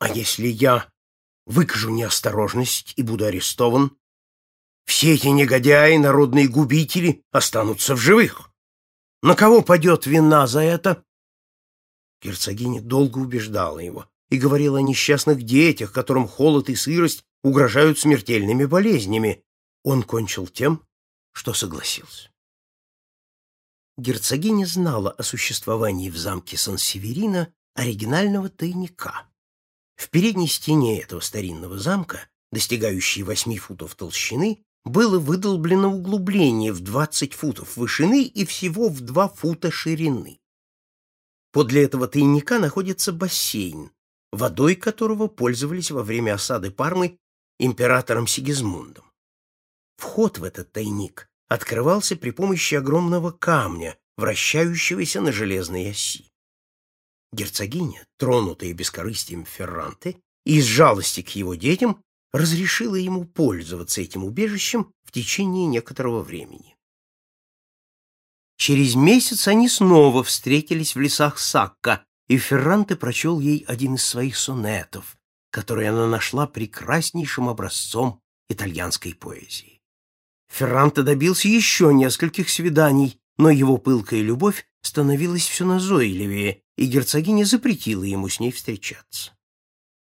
А если я выкажу неосторожность и буду арестован, все эти негодяи, народные губители, останутся в живых. На кого падет вина за это? Герцогиня долго убеждала его и говорила о несчастных детях, которым холод и сырость угрожают смертельными болезнями. Он кончил тем, что согласился. Герцогиня знала о существовании в замке Сан-Северина оригинального тайника. В передней стене этого старинного замка, достигающей восьми футов толщины, было выдолблено углубление в двадцать футов вышины и всего в два фута ширины. Подле этого тайника находится бассейн, водой которого пользовались во время осады Пармы императором Сигизмундом. Вход в этот тайник открывался при помощи огромного камня, вращающегося на железной оси. Герцогиня, тронутая бескорыстием Ферранте из жалости к его детям, разрешила ему пользоваться этим убежищем в течение некоторого времени. Через месяц они снова встретились в лесах Сакка, и Ферранте прочел ей один из своих сонетов, который она нашла прекраснейшим образцом итальянской поэзии. Ферранте добился еще нескольких свиданий, но его пылкая любовь становилась все назойливее, и герцогиня запретила ему с ней встречаться.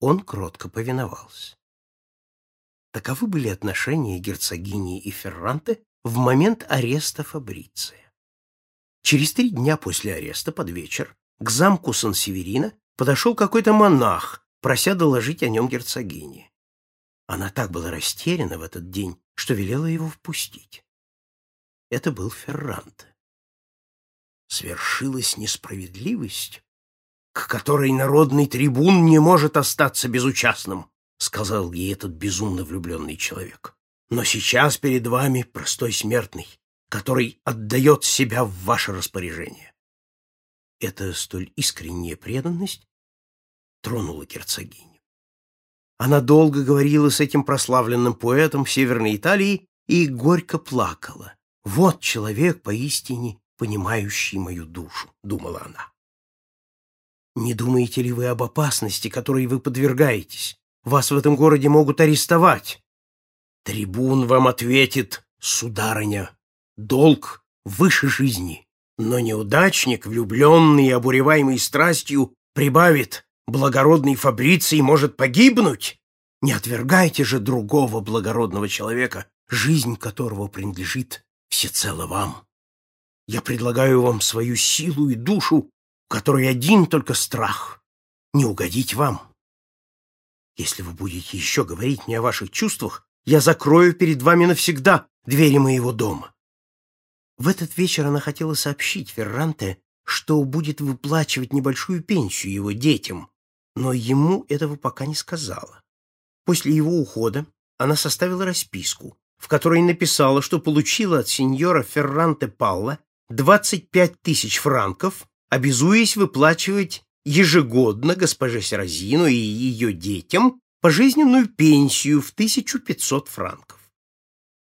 Он кротко повиновался. Таковы были отношения герцогини и Ферранте в момент ареста Фабриция. Через три дня после ареста под вечер к замку Сан-Северина подошел какой-то монах, прося доложить о нем герцогине. Она так была растеряна в этот день, что велела его впустить. Это был Ферранте. Свершилась несправедливость, к которой народный трибун не может остаться безучастным, сказал ей этот безумно влюбленный человек. Но сейчас перед вами простой смертный, который отдает себя в ваше распоряжение. Эта столь искренняя преданность тронула герцогиню. Она долго говорила с этим прославленным поэтом Северной Италии и горько плакала. «Вот человек, поистине понимающий мою душу», — думала она. «Не думаете ли вы об опасности, которой вы подвергаетесь? Вас в этом городе могут арестовать». «Трибун вам ответит, сударыня, долг выше жизни». Но неудачник, влюбленный и обуреваемый страстью, прибавит «благородный Фабриций может погибнуть». Не отвергайте же другого благородного человека, жизнь которого принадлежит всецело вам. Я предлагаю вам свою силу и душу, которой один только страх — не угодить вам. Если вы будете еще говорить мне о ваших чувствах, я закрою перед вами навсегда двери моего дома. В этот вечер она хотела сообщить Ферранте, что будет выплачивать небольшую пенсию его детям, но ему этого пока не сказала. После его ухода она составила расписку, в которой написала, что получила от сеньора Ферранте Палла 25 тысяч франков, обязуясь выплачивать ежегодно госпоже Серазину и ее детям пожизненную пенсию в 1500 франков.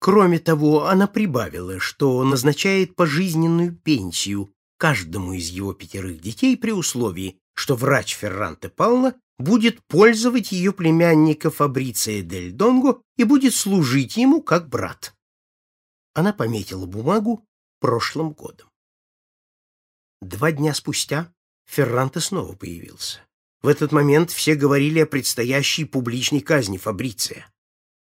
Кроме того, она прибавила, что назначает пожизненную пенсию каждому из его пятерых детей при условии, что врач Ферранте Пална будет пользовать ее племянника Фабриция Дель Донго и будет служить ему как брат. Она пометила бумагу прошлым годом. Два дня спустя Ферранте снова появился. В этот момент все говорили о предстоящей публичной казни Фабриция.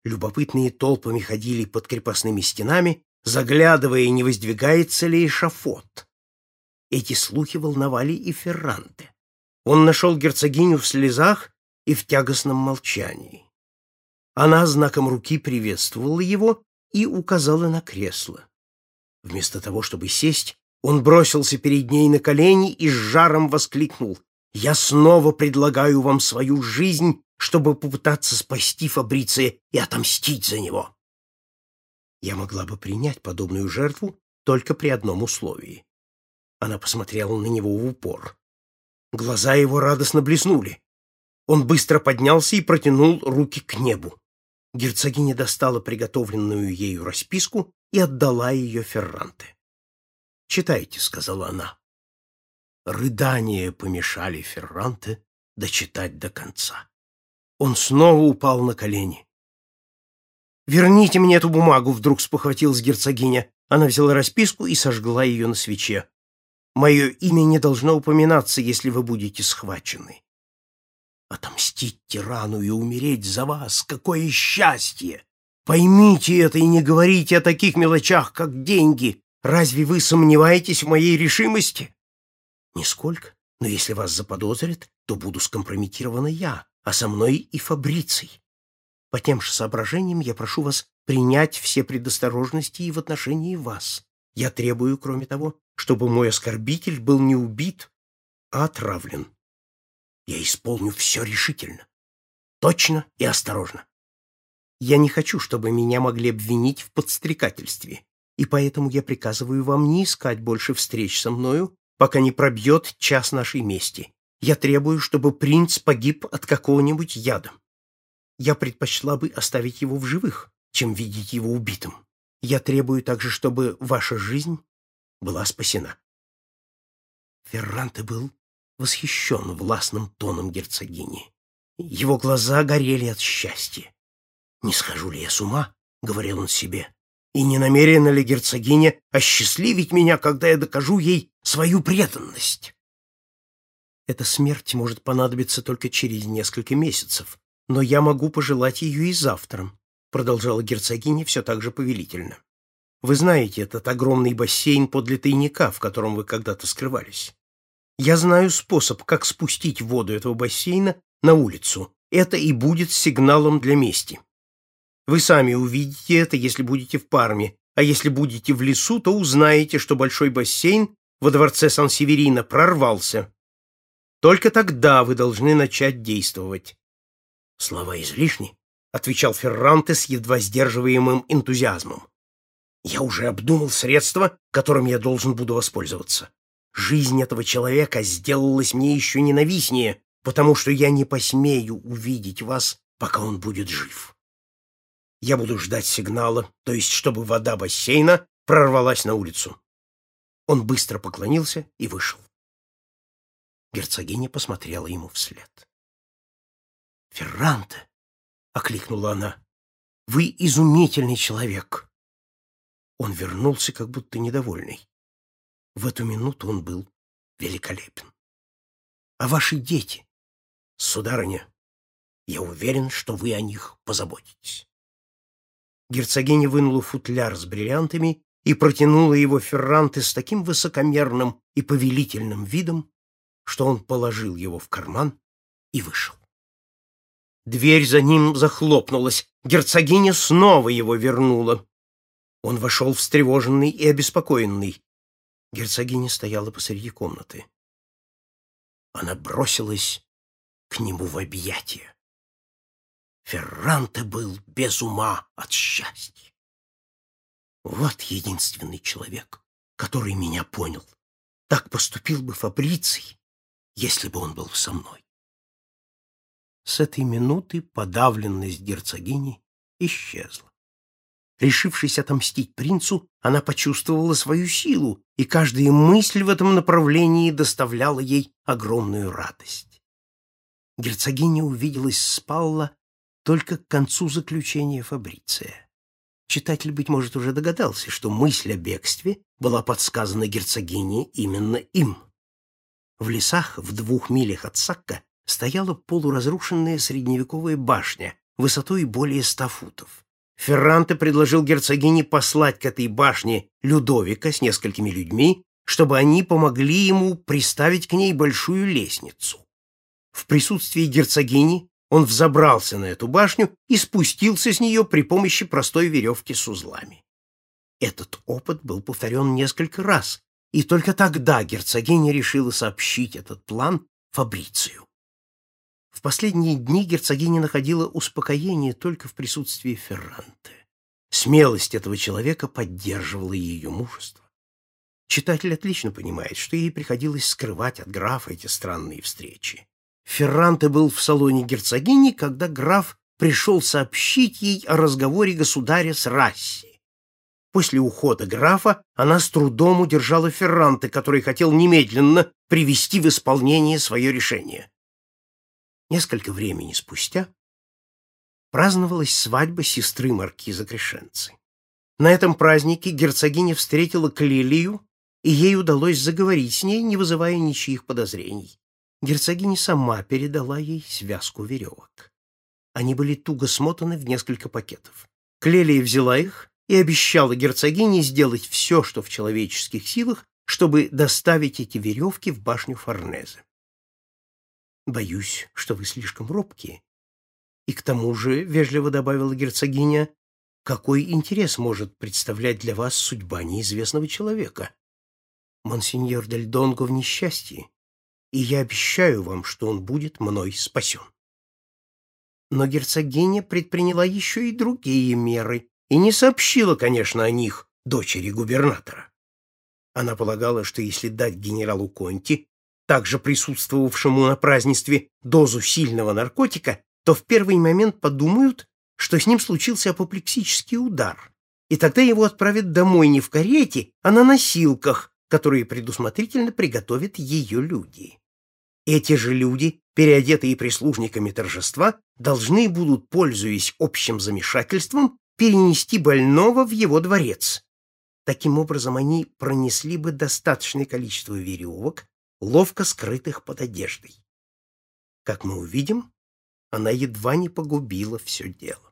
Любопытные толпами ходили под крепостными стенами, заглядывая, не воздвигается ли эшафот. Эти слухи волновали и Ферранте. Он нашел герцогиню в слезах и в тягостном молчании. Она знаком руки приветствовала его и указала на кресло. Вместо того, чтобы сесть, он бросился перед ней на колени и с жаром воскликнул. «Я снова предлагаю вам свою жизнь чтобы попытаться спасти Фабриция и отомстить за него. Я могла бы принять подобную жертву только при одном условии. Она посмотрела на него в упор. Глаза его радостно блеснули. Он быстро поднялся и протянул руки к небу. Герцогиня достала приготовленную ею расписку и отдала ее Ферранте. «Читайте», — сказала она. Рыдания помешали Ферранте дочитать до конца. Он снова упал на колени. «Верните мне эту бумагу!» — вдруг спохватилась герцогиня. Она взяла расписку и сожгла ее на свече. «Мое имя не должно упоминаться, если вы будете схвачены. Отомстить тирану и умереть за вас — какое счастье! Поймите это и не говорите о таких мелочах, как деньги. Разве вы сомневаетесь в моей решимости? Нисколько. Но если вас заподозрят, то буду скомпрометирована я, а со мной и Фабриций. По тем же соображениям я прошу вас принять все предосторожности и в отношении вас. Я требую, кроме того, чтобы мой оскорбитель был не убит, а отравлен. Я исполню все решительно, точно и осторожно. Я не хочу, чтобы меня могли обвинить в подстрекательстве, и поэтому я приказываю вам не искать больше встреч со мною, пока не пробьет час нашей мести. Я требую, чтобы принц погиб от какого-нибудь яда. Я предпочла бы оставить его в живых, чем видеть его убитым. Я требую также, чтобы ваша жизнь была спасена. Ферранте был восхищен властным тоном герцогини. Его глаза горели от счастья. «Не схожу ли я с ума?» — говорил он себе. «И не намерена ли герцогиня осчастливить меня, когда я докажу ей свою преданность?» Эта смерть может понадобиться только через несколько месяцев, но я могу пожелать ее и завтра, продолжала герцогиня все так же повелительно. Вы знаете этот огромный бассейн подле тайника, в котором вы когда-то скрывались. Я знаю способ, как спустить воду этого бассейна на улицу. Это и будет сигналом для мести. Вы сами увидите это, если будете в Парме, а если будете в лесу, то узнаете, что большой бассейн во дворце Сан-Северино прорвался. Только тогда вы должны начать действовать. Слова излишни, отвечал Ферранте с едва сдерживаемым энтузиазмом. Я уже обдумал средства, которым я должен буду воспользоваться. Жизнь этого человека сделалась мне еще ненавистнее, потому что я не посмею увидеть вас, пока он будет жив. Я буду ждать сигнала, то есть чтобы вода бассейна прорвалась на улицу. Он быстро поклонился и вышел. Герцогиня посмотрела ему вслед. «Ферранте!» — окликнула она. «Вы изумительный человек!» Он вернулся, как будто недовольный. В эту минуту он был великолепен. «А ваши дети?» «Сударыня, я уверен, что вы о них позаботитесь». Герцогиня вынула футляр с бриллиантами и протянула его Ферранте с таким высокомерным и повелительным видом, что он положил его в карман и вышел. Дверь за ним захлопнулась. Герцогиня снова его вернула. Он вошел встревоженный и обеспокоенный. Герцогиня стояла посреди комнаты. Она бросилась к нему в объятия. Ферранте был без ума от счастья. Вот единственный человек, который меня понял. Так поступил бы Фабриций, если бы он был со мной. С этой минуты подавленность герцогини исчезла. Решившись отомстить принцу, она почувствовала свою силу, и каждая мысль в этом направлении доставляла ей огромную радость. Герцогиня увиделась с Палла только к концу заключения Фабриция. Читатель, быть может, уже догадался, что мысль о бегстве была подсказана герцогине именно им. В лесах в двух милях от Сакка стояла полуразрушенная средневековая башня высотой более ста футов. Ферранте предложил герцогине послать к этой башне Людовика с несколькими людьми, чтобы они помогли ему приставить к ней большую лестницу. В присутствии герцогини он взобрался на эту башню и спустился с нее при помощи простой веревки с узлами. Этот опыт был повторен несколько раз, и только тогда герцогиня решила сообщить этот план Фабрицию. В последние дни герцогиня находила успокоение только в присутствии Ферранте. Смелость этого человека поддерживала ее мужество. Читатель отлично понимает, что ей приходилось скрывать от графа эти странные встречи. Ферранте был в салоне герцогини, когда граф пришел сообщить ей о разговоре государя с Расси. После ухода графа она с трудом удержала Ферранте, который хотел немедленно привести в исполнение свое решение. Несколько времени спустя праздновалась свадьба сестры маркиза Крешенцы. На этом празднике герцогиня встретила Клелию, и ей удалось заговорить с ней, не вызывая ничьих подозрений. Герцогиня сама передала ей связку веревок. Они были туго смотаны в несколько пакетов. Клелия взяла их и обещала герцогине сделать все, что в человеческих силах, чтобы доставить эти веревки в башню Форнезе. «Боюсь, что вы слишком робкие». «И к тому же», — вежливо добавила герцогиня, «какой интерес может представлять для вас судьба неизвестного человека? Монсеньор Дель Донго в несчастье, и я обещаю вам, что он будет мной спасен». Но герцогиня предприняла еще и другие меры и не сообщила, конечно, о них дочери губернатора. Она полагала, что если дать генералу Конти, также присутствовавшему на празднестве, дозу сильного наркотика, то в первый момент подумают, что с ним случился апоплексический удар, и тогда его отправят домой не в карете, а на носилках, которые предусмотрительно приготовят ее люди. Эти же люди, переодетые прислужниками торжества, должны будут, пользуясь общим замешательством, перенести больного в его дворец. Таким образом, они пронесли бы достаточное количество веревок, ловко скрытых под одеждой. Как мы увидим, она едва не погубила все дело.